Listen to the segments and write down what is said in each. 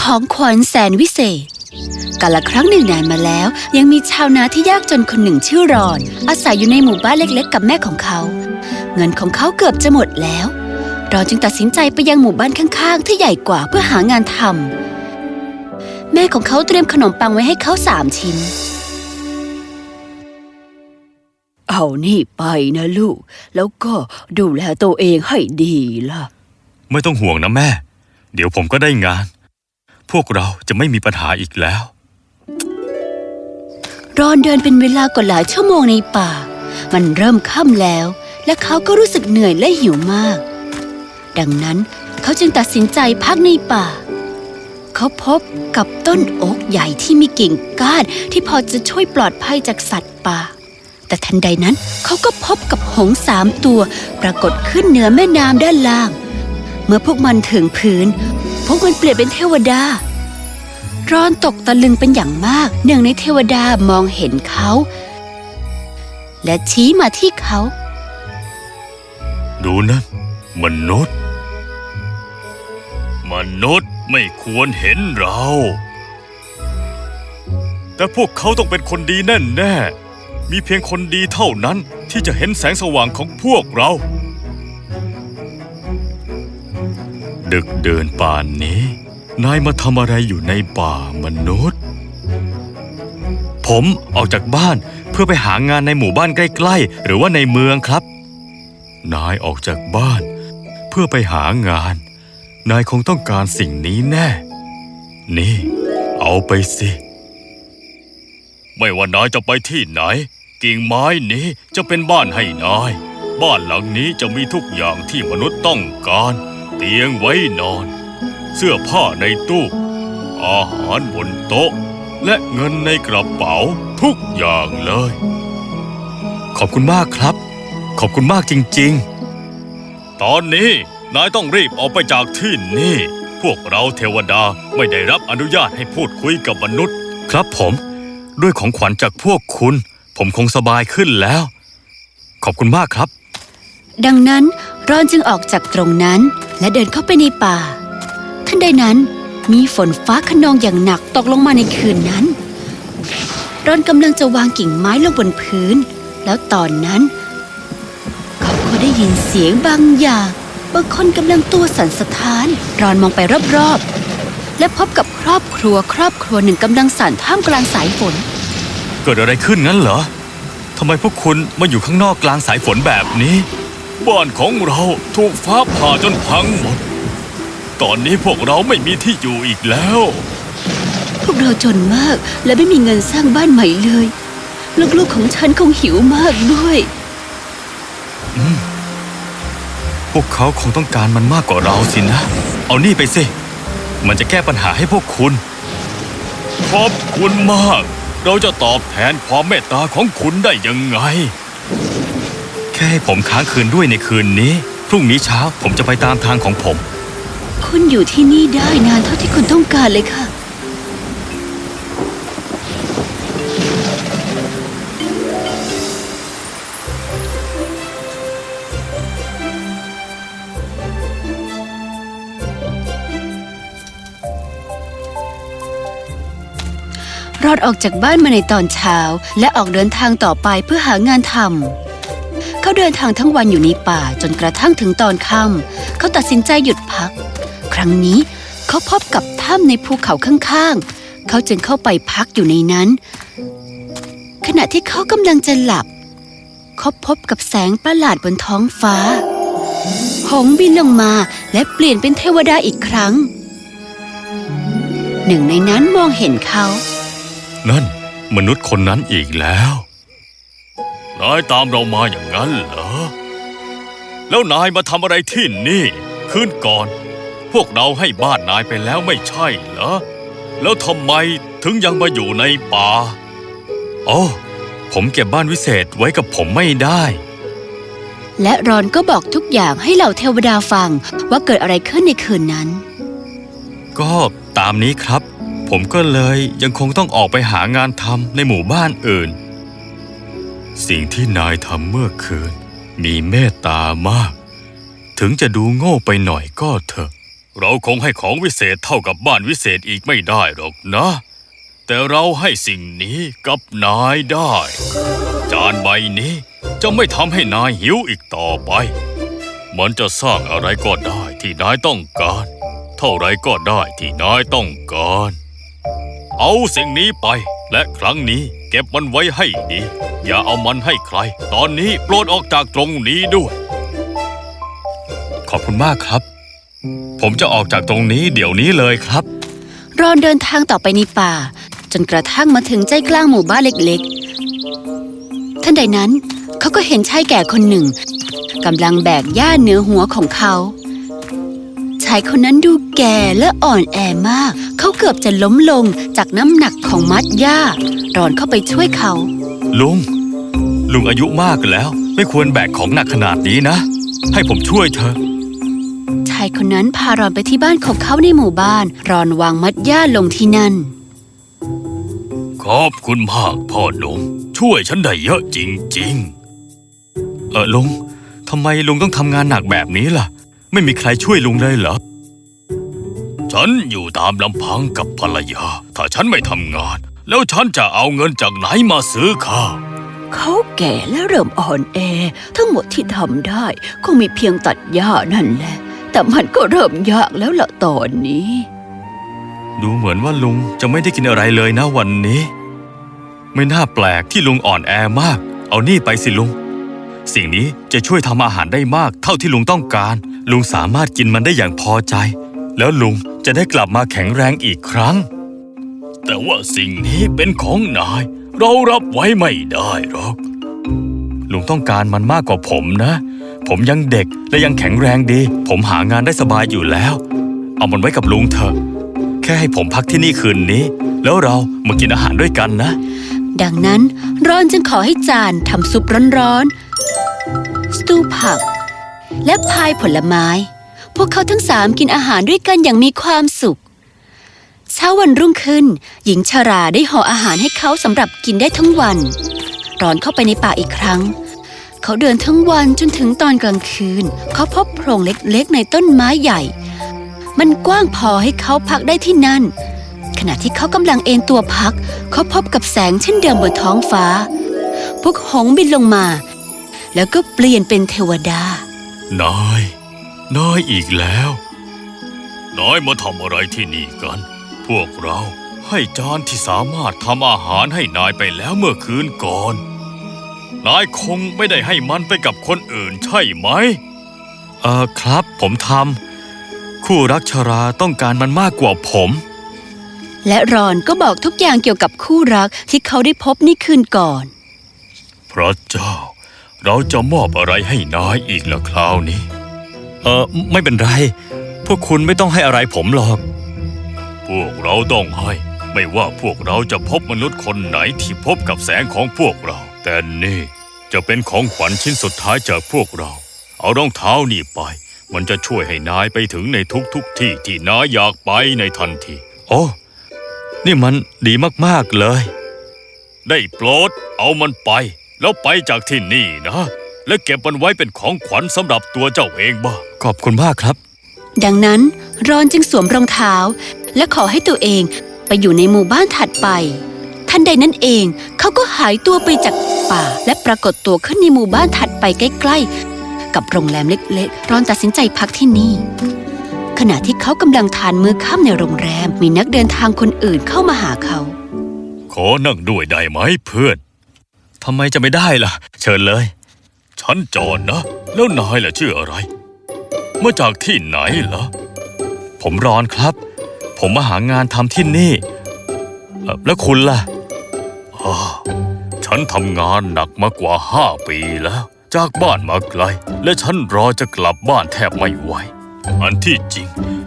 ของขวัญแสนวิเศษกาละครั้งหนึ่งนานมาแล้ว ยังมีชาวนาที่ยากจนคนหนึ่งชื่อรอน อาศัยอยู่ในหมู่บ้านเล็ก ๆ กับแม่ของเขา เงินของเขาเกือบจะหมดแล้วรอนจึงตัดสินใจไปยังหมู่บ้านข้างๆ ที่ใหญ่กว่าเพื่อหางานทำแม่ของเขาเตรียมขนมปังไว้ให้เขาสามชิ้น เอานี่ไปนะลูก แล้วก็ดูแลตัวเองให้ดีล่ะ ไม่ต้องห่วงนะแม่ เดี๋ยวผมก็ได้งาน พวกเราจะไม่มีปัญหาอีกแล้ว รอนเดินเป็นเวลากว่าหลายชั่วโมงในป่า มันเริ่มค่ำแล้ว และเขาก็รู้สึกเหนื่อยและหิวมาก ดังนั้นเขาจึงตัดสินใจพักในป่า เขาพบกับต้นโอ๊กใหญ่ที่มีกิ่งก้านที่พอจะช่วยปลอดภัยจากสัตว์ป่า แต่ทันใดนั้นเขาก็พบกับหงส์สามตัว ปรากฏขึ้นเหนือแม่น้ำด้านล่าง เมื่อพวกมันถึงพื้น พวกมันเปลี่ยนเป็นเทวดารอนตกตะลึงเป็นอย่างมาก หนึ่งในเทวดามองเห็นเขา และชี้มาที่เขา ดูนั่นมนุษย์ มนุษย์ไม่ควรเห็นเรา แต่พวกเขาต้องเป็นคนดีแน่แน่ มีเพียงคนดีเท่านั้นที่จะเห็นแสงสว่างของพวกเรา ดึกเดินป่านนี้ นายมาทำอะไรอยู่ในป่ามนุษย์ ผมออกจากบ้านเพื่อไปหางานในหมู่บ้านใกล้ๆ หรือว่าในเมืองครับ นายออกจากบ้าน เพื่อไปหางาน นายคงต้องการสิ่งนี้แน่ นี่ เอาไปสิ ไม่ว่านายจะไปที่ไหน กิ่งไม้นี้จะเป็นบ้านให้นาย บ้านหลังนี้จะมีทุกอย่างที่มนุษย์ต้องการ เตียงไว้นอน เสื้อผ้าในตู้ อาหารบนโต๊ะ และเงินในกระเป๋าทุกอย่างเลย ขอบคุณมากครับ ขอบคุณมากจริง ๆ ตอนนี้นายต้องรีบออกไปจากที่นี่ พวกเราเทวดาไม่ได้รับอนุญาตให้พูดคุยกับมนุษย์ ครับผม ด้วยของขวัญจากพวกคุณ ผมคงสบายขึ้นแล้ว ขอบคุณมากครับ ดังนั้นรอนจึงออกจากตรงนั้นและเดินเข้าไปในป่าทันใดนั้นมีฝนฟ้าขนองอย่างหนักตกลงมาในคืนนั้น รอนกำลังจะวางกิ่งไม้ลงบนพื้น แล้วตอนนั้น เขาก็ได้ยินเสียงบางอย่างบางคนกำลังตัวสั่นสะท้าน รอนมองไปรอบๆ และพบกับครอบครัวครอบครัวหนึ่งกำลังสั่นท่ามกลางสายฝน เกิดอะไรขึ้นงั้นเหรอทำไมพวกคุณมาอยู่ข้างนอกกลางสายฝนแบบนี้ บ้านของเราถูกฟ้าผ่าจนพังหมด ตอนนี้พวกเราไม่มีที่อยู่อีกแล้ว พวกเราจนมากและไม่มีเงินสร้างบ้านใหม่เลย ลูกๆของฉันคงหิวมากด้วยพวกเขาคงต้องการมันมากกว่าเราสินะ เอานี่ไปสิ มันจะแก้ปัญหาให้พวกคุณ ขอบคุณมาก เราจะตอบแทนความเมตตาของคุณได้ยังไง แค่ให้ผมค้างคืนด้วยในคืนนี้ พรุ่งนี้เช้าผมจะไปตามทางของผม คุณอยู่ที่นี่ได้นานเท่าที่คุณต้องการเลยค่ะ รอดออกจากบ้านมาในตอนเช้า และออกเดินทางต่อไปเพื่อหางานทำเขาเดินทางทั้งวันอยู่ในป่าจนกระทั่งถึงตอนค่ำเขาตัดสินใจหยุดพัก ครั้งนี้เขาพบกับถ้ำในภูเขาข้างๆ เขาจึงเข้าไปพักอยู่ในนั้น ขณะที่เขากำลังจะหลับ เขาพบกับแสงประหลาดบนท้องฟ้า หงบินลงมาและเปลี่ยนเป็นเทวดาอีกครั้ง หนึ่งในนั้นมองเห็นเขา นั่น มนุษย์คนนั้นอีกแล้วนายตามเรามาอย่างนั้นเหรอ แล้วนายมาทำอะไรที่นี่ คืนก่อน พวกเราให้บ้านนายไปแล้วไม่ใช่เหรอ แล้วทำไมถึงยังมาอยู่ในป่าโอ้ผมเก็บบ้านวิเศษไว้กับผมไม่ได้ และรอนก็บอกทุกอย่างให้เหล่าเทวดาฟังว่าเกิดอะไรขึ้นในคืนนั้น ก็ตามนี้ครับ ผมก็เลยยังคงต้องออกไปหางานทำในหมู่บ้านอื่น สิ่งที่นายทำเมื่อคืน มีเมตตามาก ถึงจะดูโง่ไปหน่อยก็เถอะ เราคงให้ของวิเศษเท่ากับบ้านวิเศษอีกไม่ได้หรอกนะ แต่เราให้สิ่งนี้กับนายได้ จานใบนี้จะไม่ทำให้นายหิวอีกต่อไป มันจะสร้างอะไรก็ได้ที่นายต้องการ เท่าไรก็ได้ที่นายต้องการ เอาสิ่งนี้ไป และครั้งนี้เก็บมันไว้ให้ดี อย่าเอามันให้ใคร ตอนนี้โปรดออกจากตรงนี้ด้วย ขอบคุณมากครับ ผมจะออกจากตรงนี้เดี๋ยวนี้เลยครับรอนเดินทางต่อไปในป่า จนกระทั่งมาถึงใจกลางหมู่บ้านเล็กๆทันใดนั้นเขาก็เห็นชายแก่คนหนึ่งกำลังแบกหญ้าเหนือหัวของเขา ชายคนนั้นดูแก่และอ่อนแอมาก เขาเกือบจะล้มลงจากน้ำหนักของมัดหญ้ารอนเข้าไปช่วยเขา ลุง ลุงอายุมากแล้ว ไม่ควรแบกของหนักขนาดนี้นะ ให้ผมช่วยเธอะชายคนนั้นพารอนไปที่บ้านของเขาในหมู่บ้าน รอนวางมัดหญ้าลงที่นั่น ขอบคุณมากพ่อหนุ่มช่วยฉันได้เยอะจริง ๆ เออลุงทำไมลุงต้องทำงานหนักแบบนี้ล่ะ ไม่มีใครช่วยลุงเลยเหรอ ฉันอยู่ตามลำพังกับภรรยา ถ้าฉันไม่ทำงาน แล้วฉันจะเอาเงินจากไหนมาซื้อข้าว เขาแก่และเริ่มอ่อนแอ ทั้งหมดที่ทำได้คงมีเพียงตัดหญ้านั่นแหละ แต่มันก็เริ่มยากแล้วล่ะตอนนี้ ดูเหมือนว่าลุงจะไม่ได้กินอะไรเลยนะวันนี้ ไม่น่าแปลกที่ลุงอ่อนแอมาก เอานี่ไปสิลุง สิ่งนี้จะช่วยทำอาหารได้มากเท่าที่ลุงต้องการ ลุงสามารถกินมันได้อย่างพอใจ แล้วลุงจะได้กลับมาแข็งแรงอีกครั้ง แต่ว่าสิ่งนี้เป็นของนาย เรารับไว้ไม่ได้หรอก ลุงต้องการมันมากกว่าผมนะ ผมยังเด็กและยังแข็งแรงดี ผมหางานได้สบายอยู่แล้ว เอามันไว้กับลุงเถอะ แค่ให้ผมพักที่นี่คืนนี้ แล้วเรามากินอาหารด้วยกันนะ ดังนั้นรอนจึงขอให้จานทำซุปร้อนๆสตูผัก และพายผลไม้ พวกเขาทั้งสามกินอาหารด้วยกันอย่างมีความสุข เช้าวันรุ่งขึ้น หญิงชาราได้ห่ออาหารให้เขาสำหรับกินได้ทั้งวัน รอนเข้าไปในป่าอีกครั้ง เขาเดินทั้งวันจนถึงตอนกลางคืน เขาพบโพรงเล็กๆ ในต้นไม้ใหญ่ มันกว้างพอให้เขาพักได้ที่นั่น ขณะที่เขากำลังเอนตัวพัก เขาพบกับแสงเช่นเดิมบนท้องฟ้า พวกหงส์บินลงมาแล้วก็เปลี่ยนเป็นเทวดา นาย นายอีกแล้ว นายมาทำอะไรที่นี่กัน พวกเราให้จานที่สามารถทำอาหารให้นายไปแล้วเมื่อคืนก่อน นายคงไม่ได้ให้มันไปกับคนอื่นใช่ไหม เออครับผมทำคู่รักชราต้องการมันมากกว่าผม และรอนก็บอกทุกอย่างเกี่ยวกับคู่รักที่เขาได้พบนี่คืนก่อน พระเจ้า เราจะมอบอะไรให้นายอีกละคราวนี้ เออไม่เป็นไร พวกคุณไม่ต้องให้อะไรผมหรอก พวกเราต้องให้ ไม่ว่าพวกเราจะพบมนุษย์คนไหนที่พบกับแสงของพวกเรา แต่นี่จะเป็นของขวัญชิ้นสุดท้ายจากพวกเรา เอารองเท้านี่ไป มันจะช่วยให้นายไปถึงในทุกๆทที่ที่นายอยากไปในทันที โอ้ นี่มันดีมากๆเลย ได้โปรดเอามันไป แล้วไปจากที่นี่นะ และเก็บมันไว้เป็นของขวัญสำหรับตัวเจ้าเองบ้างขอบคุณมากครับ ดังนั้นรอนจึงสวมรองเท้า และขอให้ตัวเองไปอยู่ในหมู่บ้านถัดไป ทันใดนั้นเองเขาก็หายตัวไปจากป่า และปรากฏตัวขึ้นในหมู่บ้านถัดไปใกล้ๆ กับโรงแรมเล็กๆ รอนตัดสินใจพักที่นี่ขณะที่เขากำลังทานมื้อค่ำในโรงแรม มีนักเดินทางคนอื่นเข้ามาหาเขา ขอนั่งด้วยได้ไหมเพื่อน ทำไมจะไม่ได้ล่ะ เชิญเลย ฉันจอนนะ แล้วนายล่ะชื่ออะไร มาจากที่ไหนเหรอ ผมรอนครับ ผมมาหางานทำที่นี่เอ่อแล้วคุณล่ะอ้าฉันทำงานหนักมากว่าห้าปีแล้ว จากบ้านมาไกล และฉันรอจะกลับบ้านแทบไม่ไหว อันที่จริง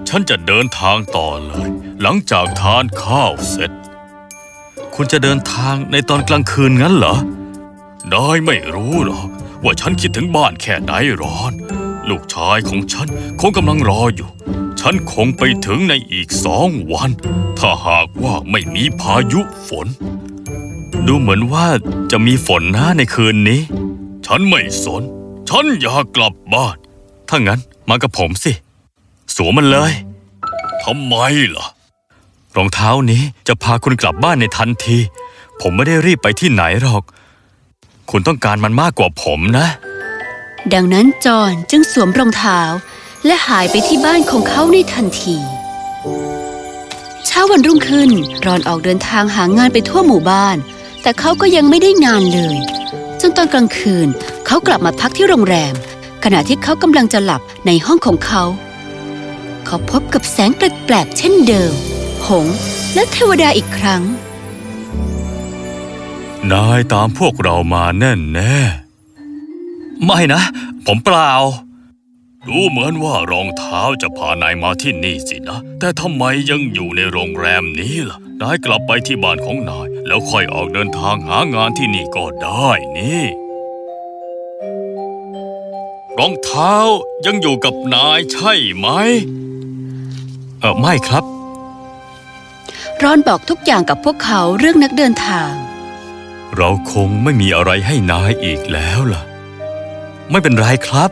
ฉันจะเดินทางต่อเลย หลังจากทานข้าวเสร็จ คุณจะเดินทางในตอนกลางคืนงั้นเหรอ นายไม่รู้หรอกว่าฉันคิดถึงบ้านแค่ไหนร้อน ลูกชายของฉันคงกำลังรออยู่ ฉันคงไปถึงในอีกสองวัน ถ้าหากว่าไม่มีพายุฝน ดูเหมือนว่าจะมีฝนนะในคืนนี้ ฉันไม่สน ฉันอยากกลับบ้าน ถ้างั้นมากับผมสิ สวมมันเลยทำไมล่ะ รองเท้านี้จะพาคุณกลับบ้านในทันที ผมไม่ได้รีบไปที่ไหนหรอก คุณต้องการมันมากกว่าผมนะ ดังนั้นจอห์นจึงสวมรองเท้า และหายไปที่บ้านของเขาในทันที เช้าวันรุ่งขึ้น รอนออกเดินทางหางานไปทั่วหมู่บ้าน แต่เขาก็ยังไม่ได้งานเลย จนตอนกลางคืน เขากลับมาพักที่โรงแรม ขณะที่เขากำลังจะหลับในห้องของเขา เขาพบกับแสงแปลกๆเช่นเดิม หงและเทวดาอีกครั้ง นายตามพวกเรามาแน่แน่ไม่นะ ผมเปล่า ดูเหมือนว่ารองเท้าจะพานายมาที่นี่สินะ แต่ทำไมยังอยู่ในโรงแรมนี้ล่ะ นายกลับไปที่บ้านของนาย แล้วค่อยออกเดินทางหางานที่นี่ก็ได้นี่ รองเท้ายังอยู่กับนายใช่ไหม เออไม่ครับ รอนบอกทุกอย่างกับพวกเขาเรื่องนักเดินทาง เราคงไม่มีอะไรให้นายอีกแล้วล่ะ ไม่เป็นไรครับ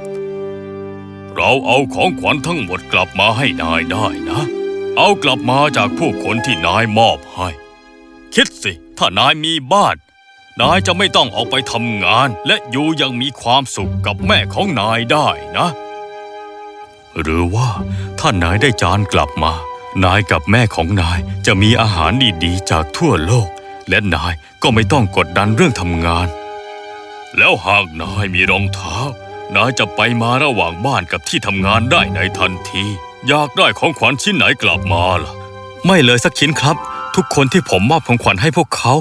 เราเอาของขวัญทั้งหมดกลับมาให้นายได้นะ เอากลับมาจากผู้คนที่นายมอบให้ คิดสิ ถ้านายมีบ้าน นายจะไม่ต้องออกไปทำงาน และอยู่ยังมีความสุขกับแม่ของนายได้นะ หรือว่าถ้านายได้จานกลับมา นายกับแม่ของนายจะมีอาหารดีๆจากทั่วโลก และนายก็ไม่ต้องกดดันเรื่องทำงาน แล้วหากนายมีรองเท้านายจะไปมาระหว่างบ้านกับที่ทำงานได้ในทันที อยากได้ของขวัญชิ้นไหนกลับมาล่ะ ไม่เลยสักชิ้นครับ ทุกคนที่ผมมอบของขวัญให้พวกเขา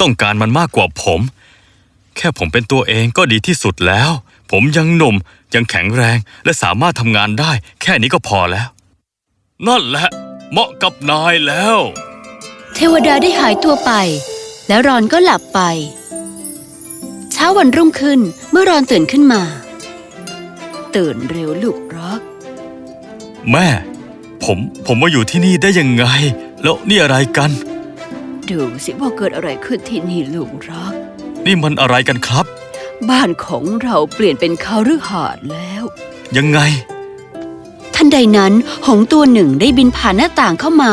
ต้องการมันมากกว่าผม แค่ผมเป็นตัวเองก็ดีที่สุดแล้ว ผมยังหนุ่มยังแข็งแรงและสามารถทำงานได้ แค่นี้ก็พอแล้ว นั่นแหละ เหมาะกับนายแล้ว เทวดาได้หายตัวไป แล้วรอนก็หลับไป เช้าวันรุ่งขึ้นเมื่อรอนตื่นขึ้นมา ตื่นเร็วลูกรัก แม่ ผมผมมาอยู่ที่นี่ได้ยังไง แล้วนี่อะไรกัน ดูสิว่าเกิดอะไรขึ้นที่นี่ลูกรัก นี่มันอะไรกันครับ บ้านของเราเปลี่ยนเป็นคาฤหาสน์แล้ว ยังไง ทันใดนั้นหงส์ตัวหนึ่งได้บินผ่านหน้าต่างเข้ามา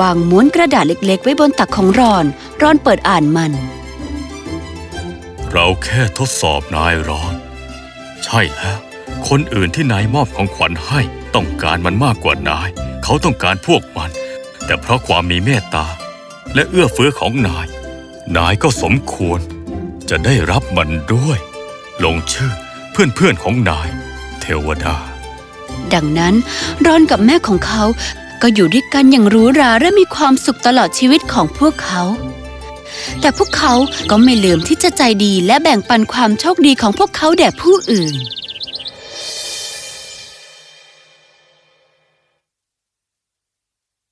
วางม้วนกระดาษเล็กๆ ไว้บนตักของรอน รอนเปิดอ่านมัน เราแค่ทดสอบนายร้อน ใช่แล้ว คนอื่นที่นายมอบของขวัญให้ต้องการมันมากกว่านาย เขาต้องการพวกมัน แต่เพราะความมีเมตตา และเอื้อเฟื้อของนาย นายก็สมควร จะได้รับมันด้วย ลงชื่อเพื่อนๆของนาย เทวดาดังนั้นรอนกับแม่ของเขา ก็อยู่ด้วยกันอย่างหรูหราและมีความสุขตลอดชีวิตของพวกเขา แต่พวกเขาก็ไม่ลืมที่จะใจดีและแบ่งปันความโชคดีของพวกเขาแด่ผู้อื่น